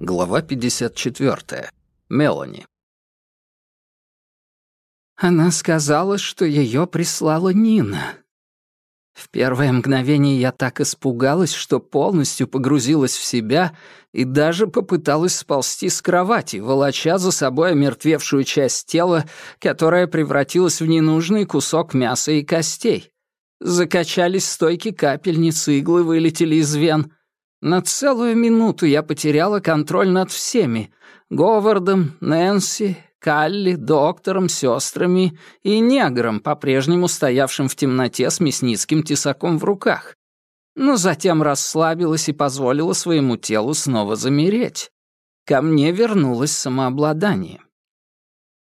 Глава 54. Мелани. Она сказала, что ее прислала Нина. В первое мгновение я так испугалась, что полностью погрузилась в себя и даже попыталась сползти с кровати, волоча за собой омертвевшую часть тела, которая превратилась в ненужный кусок мяса и костей. Закачались стойки капельницы, иглы вылетели из вен — на целую минуту я потеряла контроль над всеми — Говардом, Нэнси, Калли, доктором, сестрами и негром, по-прежнему стоявшим в темноте с мясницким тесаком в руках. Но затем расслабилась и позволила своему телу снова замереть. Ко мне вернулось самообладание.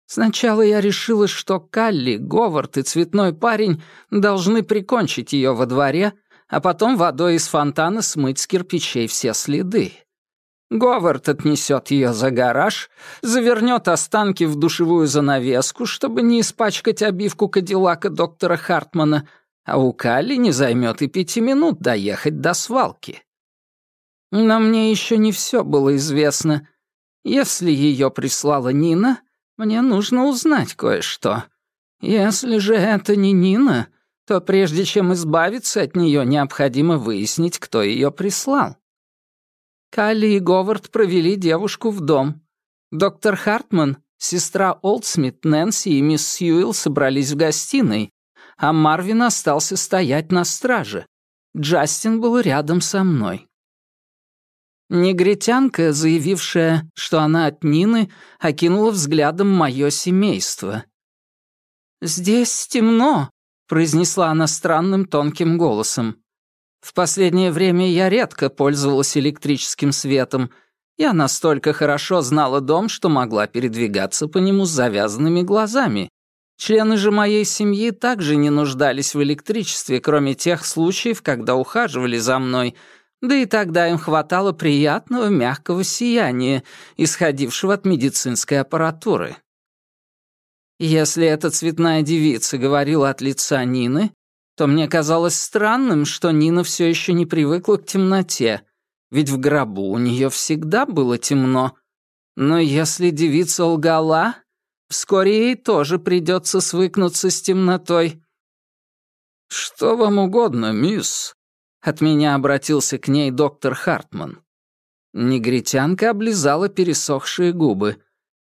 Сначала я решила, что Калли, Говард и цветной парень должны прикончить ее во дворе — а потом водой из фонтана смыть с кирпичей все следы. Говард отнесет ее за гараж, завернет останки в душевую занавеску, чтобы не испачкать обивку кадиллака доктора Хартмана, а у Калли не займет и пяти минут доехать до свалки. Но мне еще не все было известно. Если ее прислала Нина, мне нужно узнать кое-что. Если же это не Нина, то прежде чем избавиться от нее, необходимо выяснить, кто ее прислал. Калли и Говард провели девушку в дом. Доктор Хартман, сестра Олдсмит, Нэнси и мисс Сьюэлл собрались в гостиной, а Марвин остался стоять на страже. Джастин был рядом со мной. Негритянка, заявившая, что она от Нины, окинула взглядом мое семейство. «Здесь темно», произнесла она странным тонким голосом. В последнее время я редко пользовалась электрическим светом. Я настолько хорошо знала дом, что могла передвигаться по нему с завязанными глазами. Члены же моей семьи также не нуждались в электричестве, кроме тех случаев, когда ухаживали за мной, да и тогда им хватало приятного мягкого сияния, исходившего от медицинской аппаратуры. Если эта цветная девица говорила от лица Нины, то мне казалось странным, что Нина все еще не привыкла к темноте, ведь в гробу у нее всегда было темно. Но если девица лгала, вскоре ей тоже придется свыкнуться с темнотой. «Что вам угодно, мисс?» От меня обратился к ней доктор Хартман. Негритянка облизала пересохшие губы.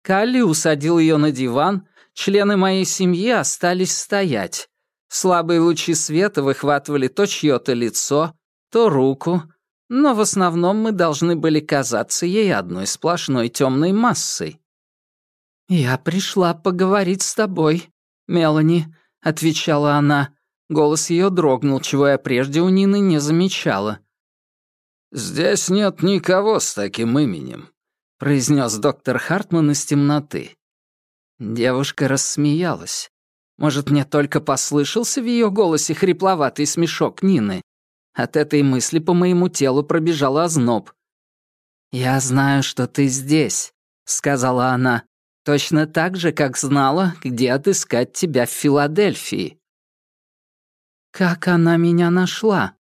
Калли усадил ее на диван Члены моей семьи остались стоять. Слабые лучи света выхватывали то чье-то лицо, то руку, но в основном мы должны были казаться ей одной сплошной темной массой. «Я пришла поговорить с тобой, Мелани», — отвечала она. Голос ее дрогнул, чего я прежде у Нины не замечала. «Здесь нет никого с таким именем», — произнес доктор Хартман из темноты. Девушка рассмеялась. Может, мне только послышался в ее голосе хрипловатый смешок Нины? От этой мысли по моему телу пробежал озноб. «Я знаю, что ты здесь», — сказала она, «точно так же, как знала, где отыскать тебя в Филадельфии». Как она меня нашла?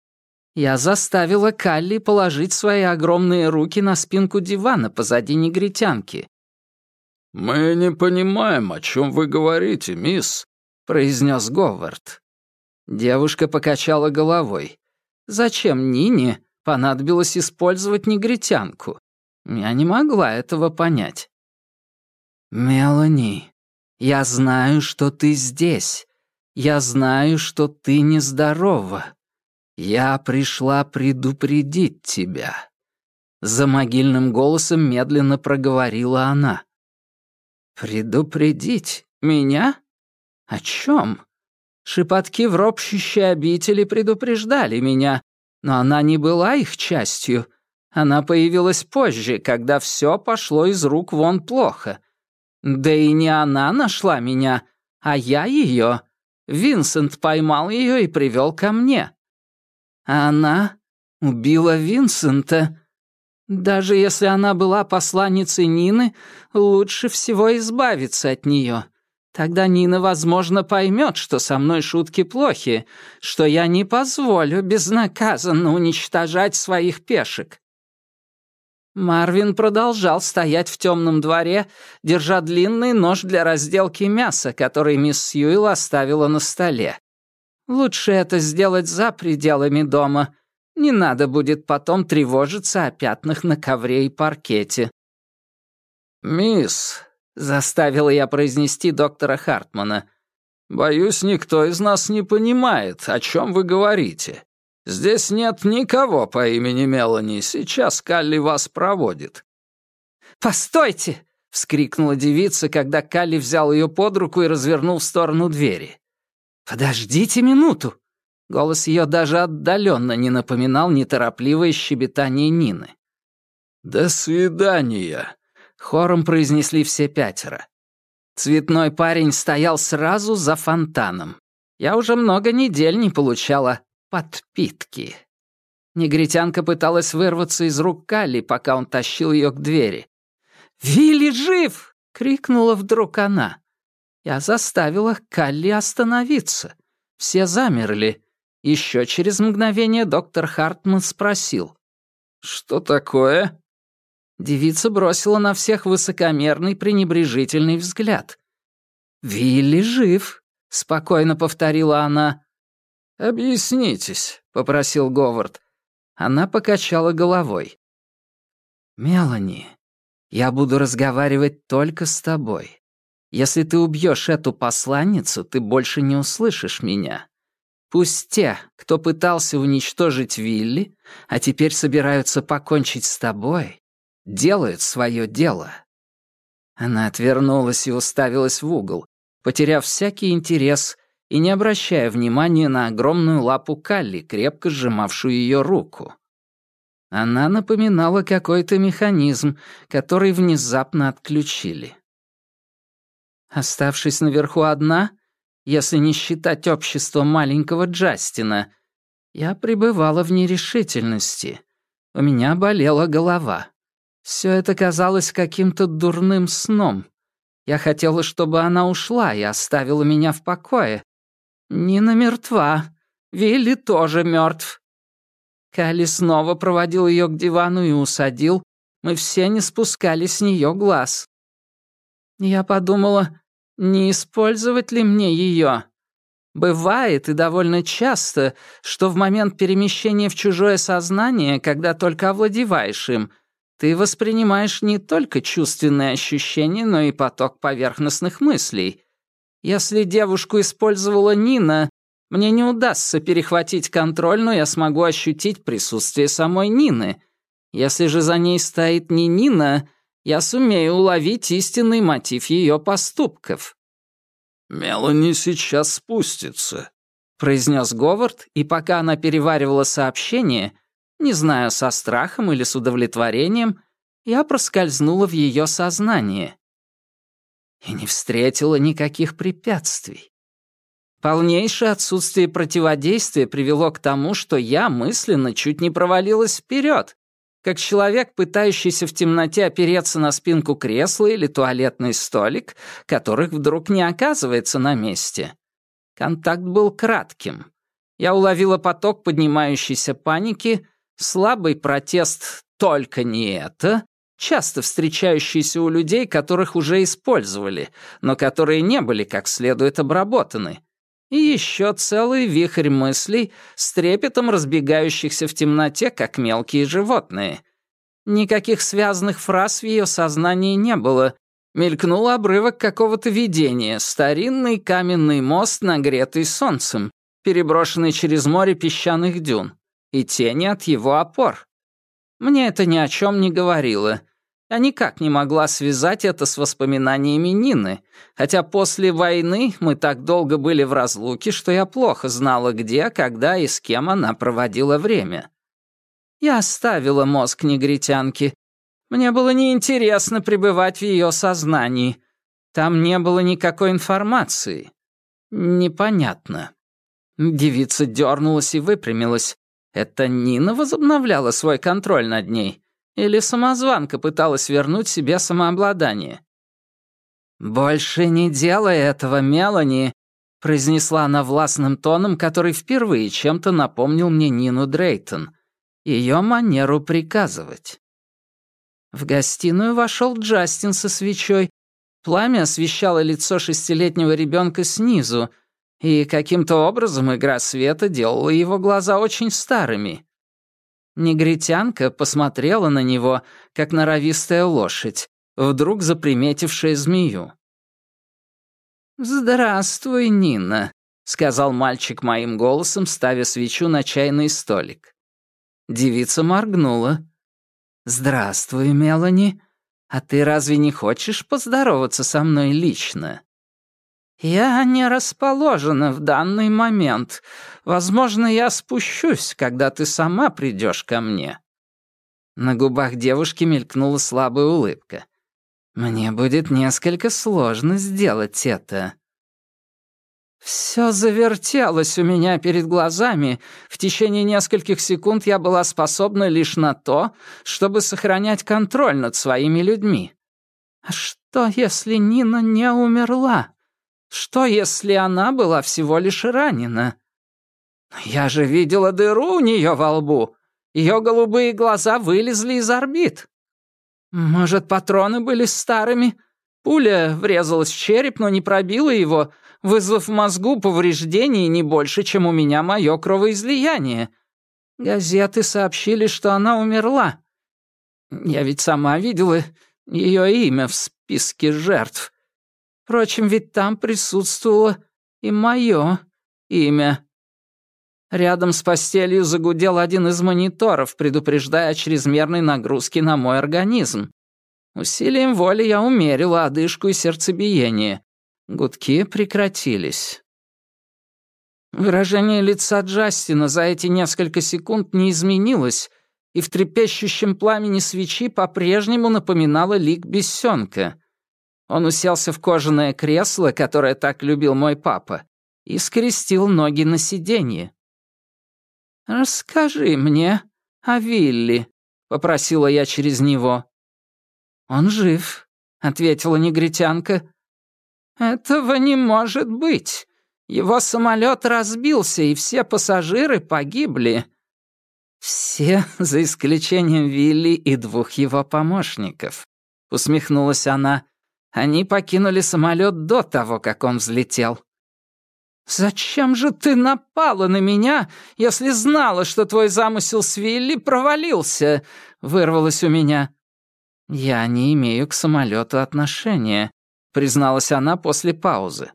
Я заставила Калли положить свои огромные руки на спинку дивана позади негритянки. «Мы не понимаем, о чем вы говорите, мисс», — произнес Говард. Девушка покачала головой. «Зачем Нине понадобилось использовать негритянку? Я не могла этого понять». «Мелани, я знаю, что ты здесь. Я знаю, что ты нездорова. Я пришла предупредить тебя». За могильным голосом медленно проговорила она. «Предупредить? Меня? О чем?» Шепотки в ропщущей обители предупреждали меня, но она не была их частью. Она появилась позже, когда все пошло из рук вон плохо. Да и не она нашла меня, а я ее. Винсент поймал ее и привел ко мне. Она убила Винсента. Даже если она была посланницей Нины, лучше всего избавиться от нее. Тогда Нина, возможно, поймет, что со мной шутки плохи, что я не позволю безнаказанно уничтожать своих пешек. Марвин продолжал стоять в темном дворе, держа длинный нож для разделки мяса, который мисс Сьюил оставила на столе. Лучше это сделать за пределами дома. Не надо будет потом тревожиться о пятнах на ковре и паркете. «Мисс», — заставила я произнести доктора Хартмана, «боюсь, никто из нас не понимает, о чем вы говорите. Здесь нет никого по имени Мелани. Сейчас Калли вас проводит». «Постойте!» — вскрикнула девица, когда Калли взял ее под руку и развернул в сторону двери. «Подождите минуту!» Голос ее даже отдаленно не напоминал неторопливое щебетание Нины. «До свидания!» — хором произнесли все пятеро. Цветной парень стоял сразу за фонтаном. Я уже много недель не получала подпитки. Негритянка пыталась вырваться из рук Калли, пока он тащил ее к двери. «Вилли жив!» — крикнула вдруг она. Я заставила Калли остановиться. Все замерли. Еще через мгновение доктор Хартман спросил. «Что такое?» Девица бросила на всех высокомерный, пренебрежительный взгляд. «Вилли жив», — спокойно повторила она. «Объяснитесь», — попросил Говард. Она покачала головой. «Мелани, я буду разговаривать только с тобой. Если ты убьешь эту посланницу, ты больше не услышишь меня. Пусть те, кто пытался уничтожить Вилли, а теперь собираются покончить с тобой, делают свое дело». Она отвернулась и уставилась в угол, потеряв всякий интерес и не обращая внимания на огромную лапу Калли, крепко сжимавшую ее руку. Она напоминала какой-то механизм, который внезапно отключили. Оставшись наверху одна, если не считать общество маленького Джастина, я пребывала в нерешительности. У меня болела голова. Все это казалось каким-то дурным сном. Я хотела, чтобы она ушла и оставила меня в покое, Нина мертва. Вилли тоже мертв. Калли снова проводил ее к дивану и усадил. Мы все не спускали с нее глаз. Я подумала, не использовать ли мне ее. Бывает и довольно часто, что в момент перемещения в чужое сознание, когда только овладеваешь им, ты воспринимаешь не только чувственные ощущения, но и поток поверхностных мыслей. Если девушку использовала Нина, мне не удастся перехватить контроль, но я смогу ощутить присутствие самой Нины. Если же за ней стоит не Нина, я сумею уловить истинный мотив ее поступков». «Мелани сейчас спустится», — произнес Говард, и пока она переваривала сообщение, не знаю, со страхом или с удовлетворением, я проскользнула в ее сознание и не встретила никаких препятствий. Полнейшее отсутствие противодействия привело к тому, что я мысленно чуть не провалилась вперед, как человек, пытающийся в темноте опереться на спинку кресла или туалетный столик, которых вдруг не оказывается на месте. Контакт был кратким. Я уловила поток поднимающейся паники, слабый протест «только не это», часто встречающиеся у людей, которых уже использовали, но которые не были как следует обработаны. И еще целый вихрь мыслей с трепетом разбегающихся в темноте, как мелкие животные. Никаких связанных фраз в ее сознании не было. Мелькнул обрывок какого-то видения, старинный каменный мост, нагретый солнцем, переброшенный через море песчаных дюн, и тени от его опор. Мне это ни о чем не говорило — я никак не могла связать это с воспоминаниями Нины, хотя после войны мы так долго были в разлуке, что я плохо знала, где, когда и с кем она проводила время. Я оставила мозг негритянки. Мне было неинтересно пребывать в ее сознании. Там не было никакой информации. Непонятно. Девица дернулась и выпрямилась. Это Нина возобновляла свой контроль над ней. Или самозванка пыталась вернуть себе самообладание? «Больше не делай этого, Мелани», — произнесла она властным тоном, который впервые чем-то напомнил мне Нину Дрейтон, ее манеру приказывать. В гостиную вошел Джастин со свечой. Пламя освещало лицо шестилетнего ребенка снизу, и каким-то образом игра света делала его глаза очень старыми. Негритянка посмотрела на него, как норовистая лошадь, вдруг заприметившая змею. «Здравствуй, Нина», — сказал мальчик моим голосом, ставя свечу на чайный столик. Девица моргнула. «Здравствуй, Мелани. А ты разве не хочешь поздороваться со мной лично?» «Я не расположена в данный момент. Возможно, я спущусь, когда ты сама придешь ко мне». На губах девушки мелькнула слабая улыбка. Мне будет несколько сложно сделать это. Все завертелось у меня перед глазами. В течение нескольких секунд я была способна лишь на то, чтобы сохранять контроль над своими людьми. А что, если Нина не умерла? Что, если она была всего лишь ранена? Я же видела дыру у нее во лбу. Ее голубые глаза вылезли из орбит. Может, патроны были старыми? Пуля врезалась в череп, но не пробила его, вызвав в мозгу повреждений не больше, чем у меня мое кровоизлияние. Газеты сообщили, что она умерла. Я ведь сама видела ее имя в списке жертв. Впрочем, ведь там присутствовало и мое имя. Рядом с постелью загудел один из мониторов, предупреждая о чрезмерной нагрузке на мой организм. Усилием воли я умерила одышку и сердцебиение. Гудки прекратились. Выражение лица Джастина за эти несколько секунд не изменилось, и в трепещущем пламени свечи по-прежнему напоминало лик бесенка. Он уселся в кожаное кресло, которое так любил мой папа, и скрестил ноги на сиденье. «Расскажи мне о Вилли», — попросила я через него. «Он жив», — ответила негритянка. «Этого не может быть. Его самолет разбился, и все пассажиры погибли». «Все, за исключением Вилли и двух его помощников», — усмехнулась она. «Они покинули самолет до того, как он взлетел». «Зачем же ты напала на меня, если знала, что твой замысел с Вилли провалился?» — вырвалось у меня. «Я не имею к самолету отношения», — призналась она после паузы.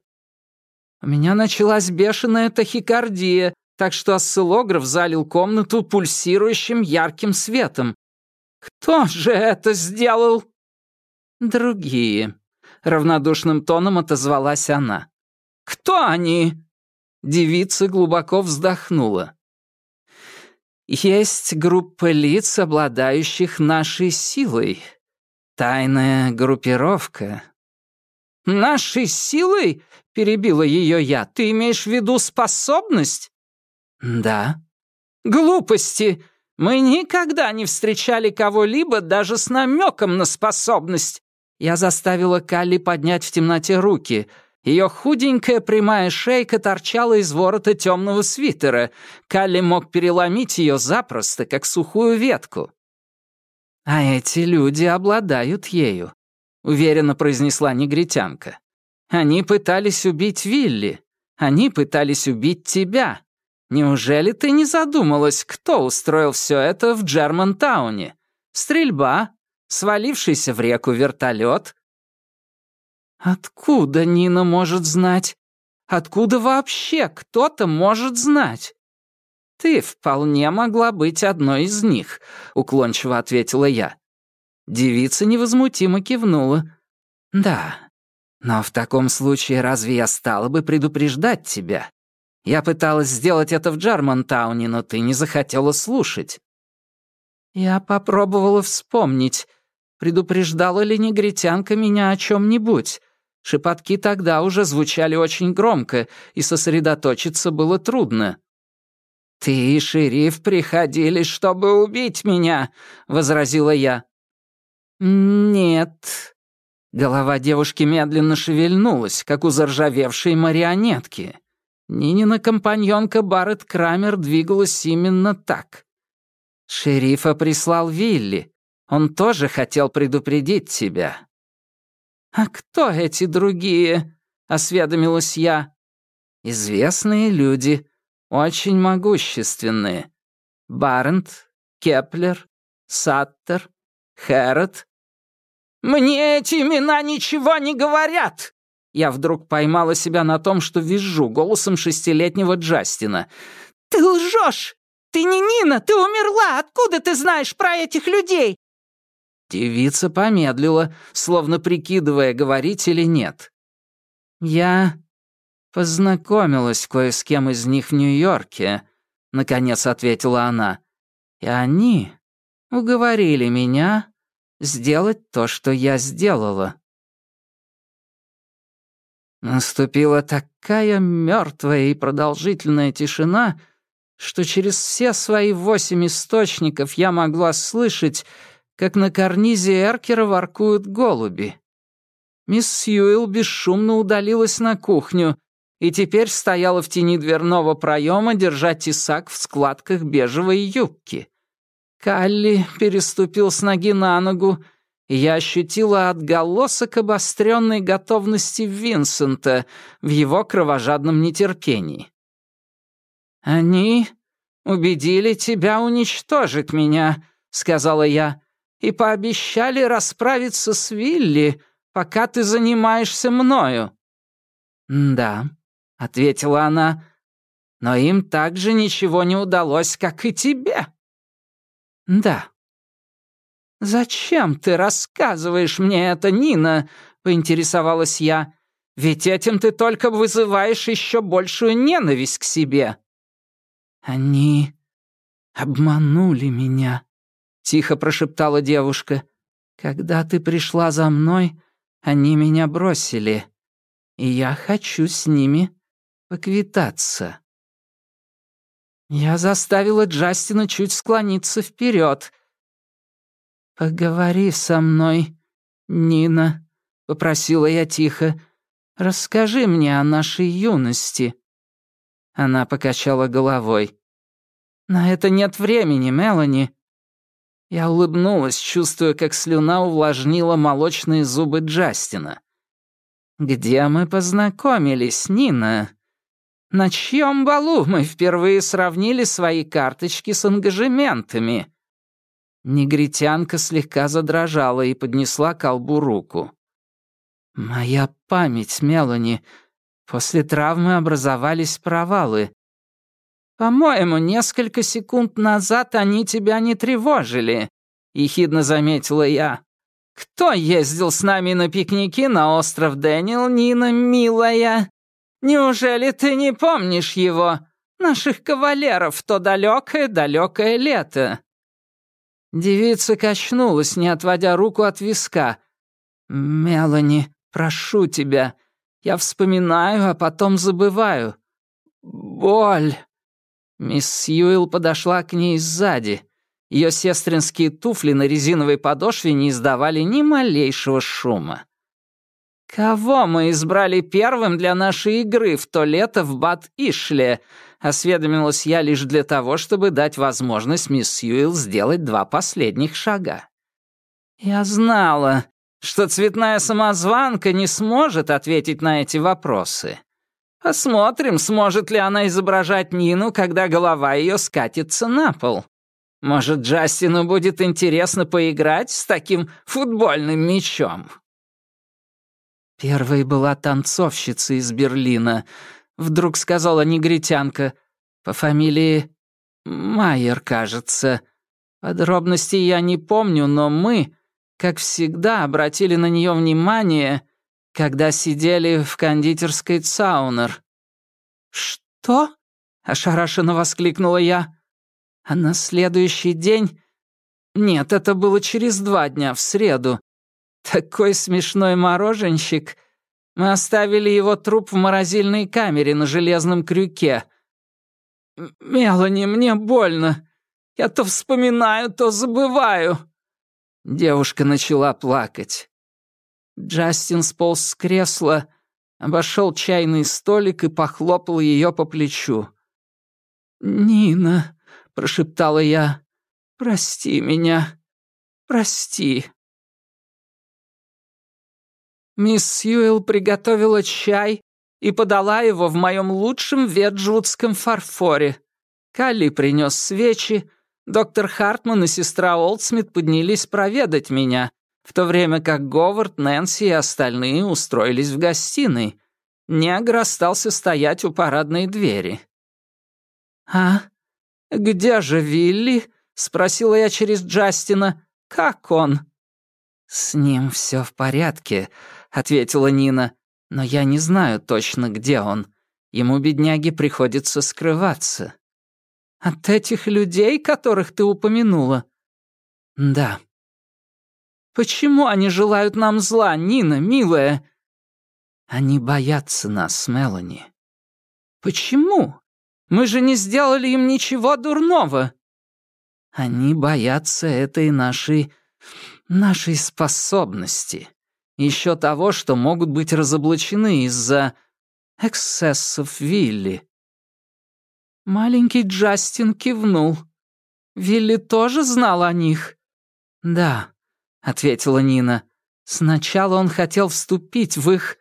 «У меня началась бешеная тахикардия, так что осциллограф залил комнату пульсирующим ярким светом. Кто же это сделал?» «Другие», — равнодушным тоном отозвалась она. «Кто они?» Девица глубоко вздохнула. «Есть группа лиц, обладающих нашей силой. Тайная группировка». «Нашей силой?» — перебила ее я. «Ты имеешь в виду способность?» «Да». «Глупости! Мы никогда не встречали кого-либо даже с намеком на способность!» Я заставила Калли поднять в темноте руки — ее худенькая прямая шейка торчала из ворота темного свитера. Калли мог переломить ее запросто, как сухую ветку. «А эти люди обладают ею», — уверенно произнесла негритянка. «Они пытались убить Вилли. Они пытались убить тебя. Неужели ты не задумалась, кто устроил все это в Джермантауне? Стрельба, свалившийся в реку вертолет, Откуда Нина может знать? Откуда вообще кто-то может знать? Ты вполне могла быть одной из них, уклончиво ответила я. Девица невозмутимо кивнула. Да, но в таком случае разве я стала бы предупреждать тебя? Я пыталась сделать это в Джармантауне, но ты не захотела слушать. Я попробовала вспомнить, предупреждала ли негритянка меня о чем-нибудь, Шепотки тогда уже звучали очень громко, и сосредоточиться было трудно. «Ты и шериф приходили, чтобы убить меня», — возразила я. «Нет». Голова девушки медленно шевельнулась, как у заржавевшей марионетки. Нинина компаньонка Барретт Крамер двигалась именно так. Шерифа прислал Вилли. Он тоже хотел предупредить тебя». «А кто эти другие?» — осведомилась я. «Известные люди, очень могущественные. Барент, Кеплер, Саттер, Хэрод». «Мне эти имена ничего не говорят!» Я вдруг поймала себя на том, что визжу голосом шестилетнего Джастина. «Ты лжешь! Ты не Нина! Ты умерла! Откуда ты знаешь про этих людей?» Девица помедлила, словно прикидывая, говорить или нет. «Я познакомилась кое с кем из них в Нью-Йорке», — наконец ответила она. «И они уговорили меня сделать то, что я сделала». Наступила такая мертвая и продолжительная тишина, что через все свои восемь источников я могла слышать, как на карнизе Эркера воркуют голуби. Мисс Сьюэлл бесшумно удалилась на кухню и теперь стояла в тени дверного проема, держа тесак в складках бежевой юбки. Калли переступил с ноги на ногу, и я ощутила отголосок обостренной готовности Винсента в его кровожадном нетерпении. «Они убедили тебя уничтожить меня», — сказала я, «и пообещали расправиться с Вилли, пока ты занимаешься мною». «Да», — ответила она, «но им также ничего не удалось, как и тебе». «Да». «Зачем ты рассказываешь мне это, Нина?» — поинтересовалась я. «Ведь этим ты только вызываешь еще большую ненависть к себе». «Они обманули меня», — тихо прошептала девушка. «Когда ты пришла за мной, они меня бросили, и я хочу с ними поквитаться». Я заставила Джастина чуть склониться вперед. «Поговори со мной, Нина», — попросила я тихо. «Расскажи мне о нашей юности». Она покачала головой. «На это нет времени, Мелани». Я улыбнулась, чувствуя, как слюна увлажнила молочные зубы Джастина. «Где мы познакомились, Нина?» На чьем балу мы впервые сравнили свои карточки с ангажементами?» Негритянка слегка задрожала и поднесла к колбу руку. «Моя память, Мелани. После травмы образовались провалы. По-моему, несколько секунд назад они тебя не тревожили», — ехидно заметила я. «Кто ездил с нами на пикники на остров Дэниел, Нина, милая?» Неужели ты не помнишь его, наших кавалеров, то далекое-далекое лето?» Девица качнулась, не отводя руку от виска. «Мелани, прошу тебя, я вспоминаю, а потом забываю. Боль!» Мисс Сьюэлл подошла к ней сзади. Ее сестринские туфли на резиновой подошве не издавали ни малейшего шума. «Кого мы избрали первым для нашей игры в то лето в Бат-Ишле?» — осведомилась я лишь для того, чтобы дать возможность мисс Сьюэлл сделать два последних шага. «Я знала, что цветная самозванка не сможет ответить на эти вопросы. Посмотрим, сможет ли она изображать Нину, когда голова ее скатится на пол. Может, Джастину будет интересно поиграть с таким футбольным мячом?» Первой была танцовщица из Берлина, вдруг сказала негритянка, по фамилии Майер, кажется. Подробностей я не помню, но мы, как всегда, обратили на нее внимание, когда сидели в кондитерской Цаунер. «Что?» — ошарашенно воскликнула я. А на следующий день... Нет, это было через два дня, в среду. Такой смешной мороженщик. Мы оставили его труп в морозильной камере на железном крюке. Мелани, мне больно. Я то вспоминаю, то забываю. Девушка начала плакать. Джастин сполз с кресла, обошел чайный столик и похлопал ее по плечу. «Нина», — прошептала я, — «прости меня. Прости». Мисс Сьюэлл приготовила чай и подала его в моем лучшем веджвудском фарфоре. Калли принес свечи, доктор Хартман и сестра Олдсмит поднялись проведать меня, в то время как Говард, Нэнси и остальные устроились в гостиной. Негр остался стоять у парадной двери. «А где же Вилли?» — спросила я через Джастина. «Как он?» «С ним все в порядке», — ответила Нина. «Но я не знаю точно, где он. Ему, бедняге, приходится скрываться». «От этих людей, которых ты упомянула?» «Да». «Почему они желают нам зла, Нина, милая?» «Они боятся нас, Мелани». «Почему? Мы же не сделали им ничего дурного». «Они боятся этой нашей... нашей способности. Еще того, что могут быть разоблачены из-за эксцессов Вилли». Маленький Джастин кивнул. «Вилли тоже знал о них?» «Да», — ответила Нина. «Сначала он хотел вступить в их...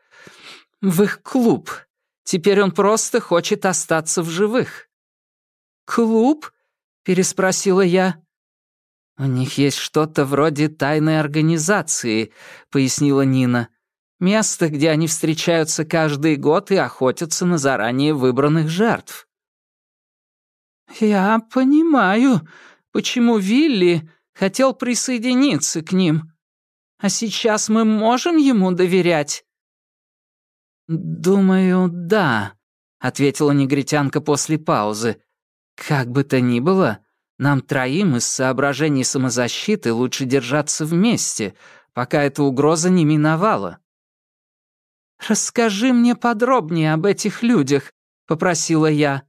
в их клуб. Теперь он просто хочет остаться в живых». «Клуб?» — переспросила я. «У них есть что-то вроде тайной организации», — пояснила Нина. «Место, где они встречаются каждый год и охотятся на заранее выбранных жертв». «Я понимаю, почему Вилли хотел присоединиться к ним. А сейчас мы можем ему доверять?» «Думаю, да», — ответила негритянка после паузы. «Как бы то ни было, нам троим из соображений самозащиты лучше держаться вместе, пока эта угроза не миновала». «Расскажи мне подробнее об этих людях», — попросила я.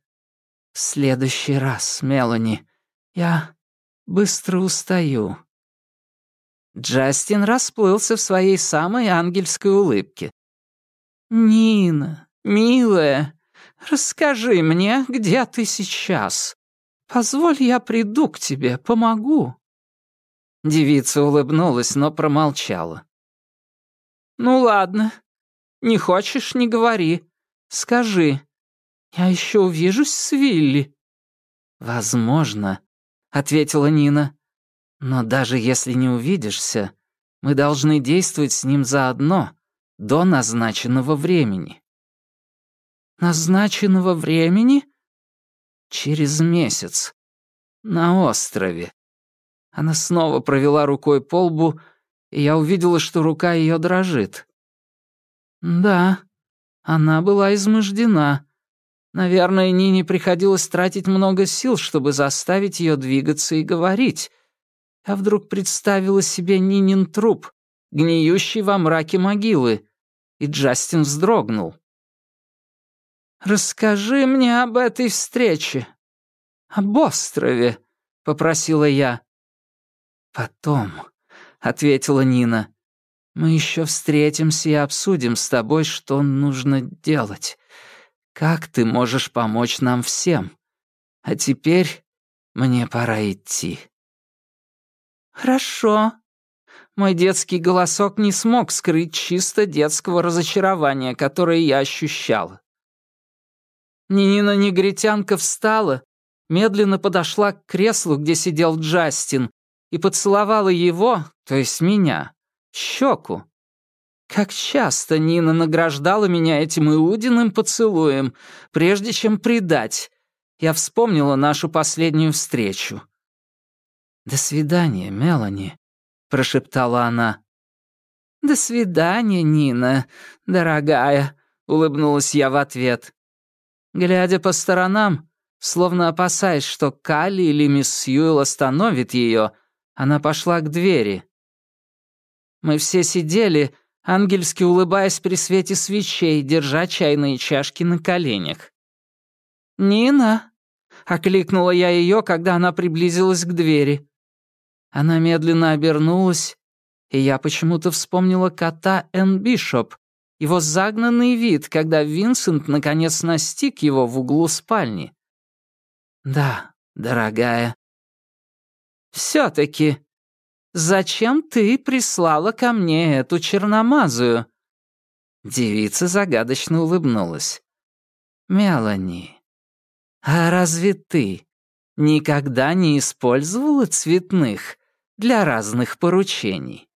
«В следующий раз, Мелани. Я быстро устаю». Джастин расплылся в своей самой ангельской улыбке. «Нина, милая, расскажи мне, где ты сейчас. Позволь, я приду к тебе, помогу». Девица улыбнулась, но промолчала. «Ну ладно. Не хочешь — не говори. Скажи, я еще увижусь с Вилли». «Возможно», — ответила Нина. «Но даже если не увидишься, мы должны действовать с ним заодно, до назначенного времени». «Назначенного времени?» «Через месяц. На острове». Она снова провела рукой по лбу, и я увидела, что рука ее дрожит. «Да, она была измождена. Наверное, Нине приходилось тратить много сил, чтобы заставить ее двигаться и говорить. Я вдруг представила себе Нинин труп, гниющий во мраке могилы, и Джастин вздрогнул. «Расскажи мне об этой встрече. Об острове», — попросила я. «Потом», — ответила Нина. «Мы еще встретимся и обсудим с тобой, что нужно делать. Как ты можешь помочь нам всем? А теперь мне пора идти». «Хорошо». Мой детский голосок не смог скрыть чисто детского разочарования, которое я ощущала. Нинина негритянка встала, медленно подошла к креслу, где сидел Джастин, и поцеловала его, то есть меня, щеку. Как часто Нина награждала меня этим иудиным поцелуем, прежде чем предать. Я вспомнила нашу последнюю встречу. «До свидания, Мелани», — прошептала она. «До свидания, Нина, дорогая», — улыбнулась я в ответ. Глядя по сторонам, словно опасаясь, что Калли или мисс Сьюэлл остановит ее, она пошла к двери. Мы все сидели, ангельски улыбаясь при свете свечей, держа чайные чашки на коленях. «Нина!» — окликнула я ее, когда она приблизилась к двери. Она медленно обернулась, и я почему-то вспомнила кота Энн Бишоп, его загнанный вид, когда Винсент наконец настиг его в углу спальни. «Да, дорогая». «Все-таки зачем ты прислала ко мне эту черномазую?» Девица загадочно улыбнулась. «Мелани, а разве ты никогда не использовала цветных для разных поручений?»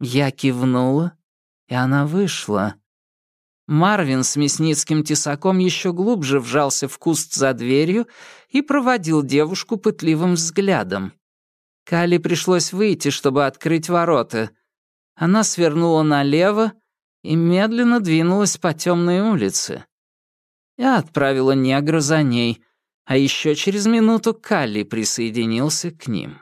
Я кивнула, и она вышла. Марвин с мясницким тесаком еще глубже вжался в куст за дверью и проводил девушку пытливым взглядом. Кали пришлось выйти, чтобы открыть ворота. Она свернула налево и медленно двинулась по темной улице. Я отправила негра за ней, а еще через минуту Калли присоединился к ним.